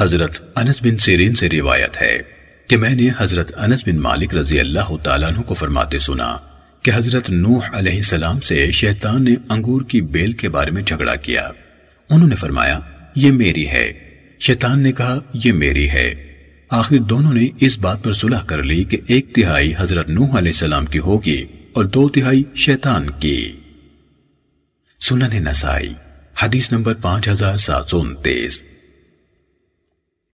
حضرت انس بن سیرین سے روایت ہے کہ میں نے حضرت انس بن مالک رضی اللہ تعالیٰ عنہ کو فرماتے سنا کہ حضرت نوح علیہ السلام سے شیطان نے انگور کی بیل کے بارے میں جھگڑا کیا۔ انہوں نے فرمایا، یہ میری ہے۔ شیطان نے کہا، یہ میری ہے۔ آخر دونوں نے اس بات پر صلح کر لی کہ ایک تہائی حضرت نوح علیہ السلام کی ہوگی اور دو تہائی شیطان کی۔ سنن نسائی، حدیث نمبر پانچ ہزار سات سو انتیس۔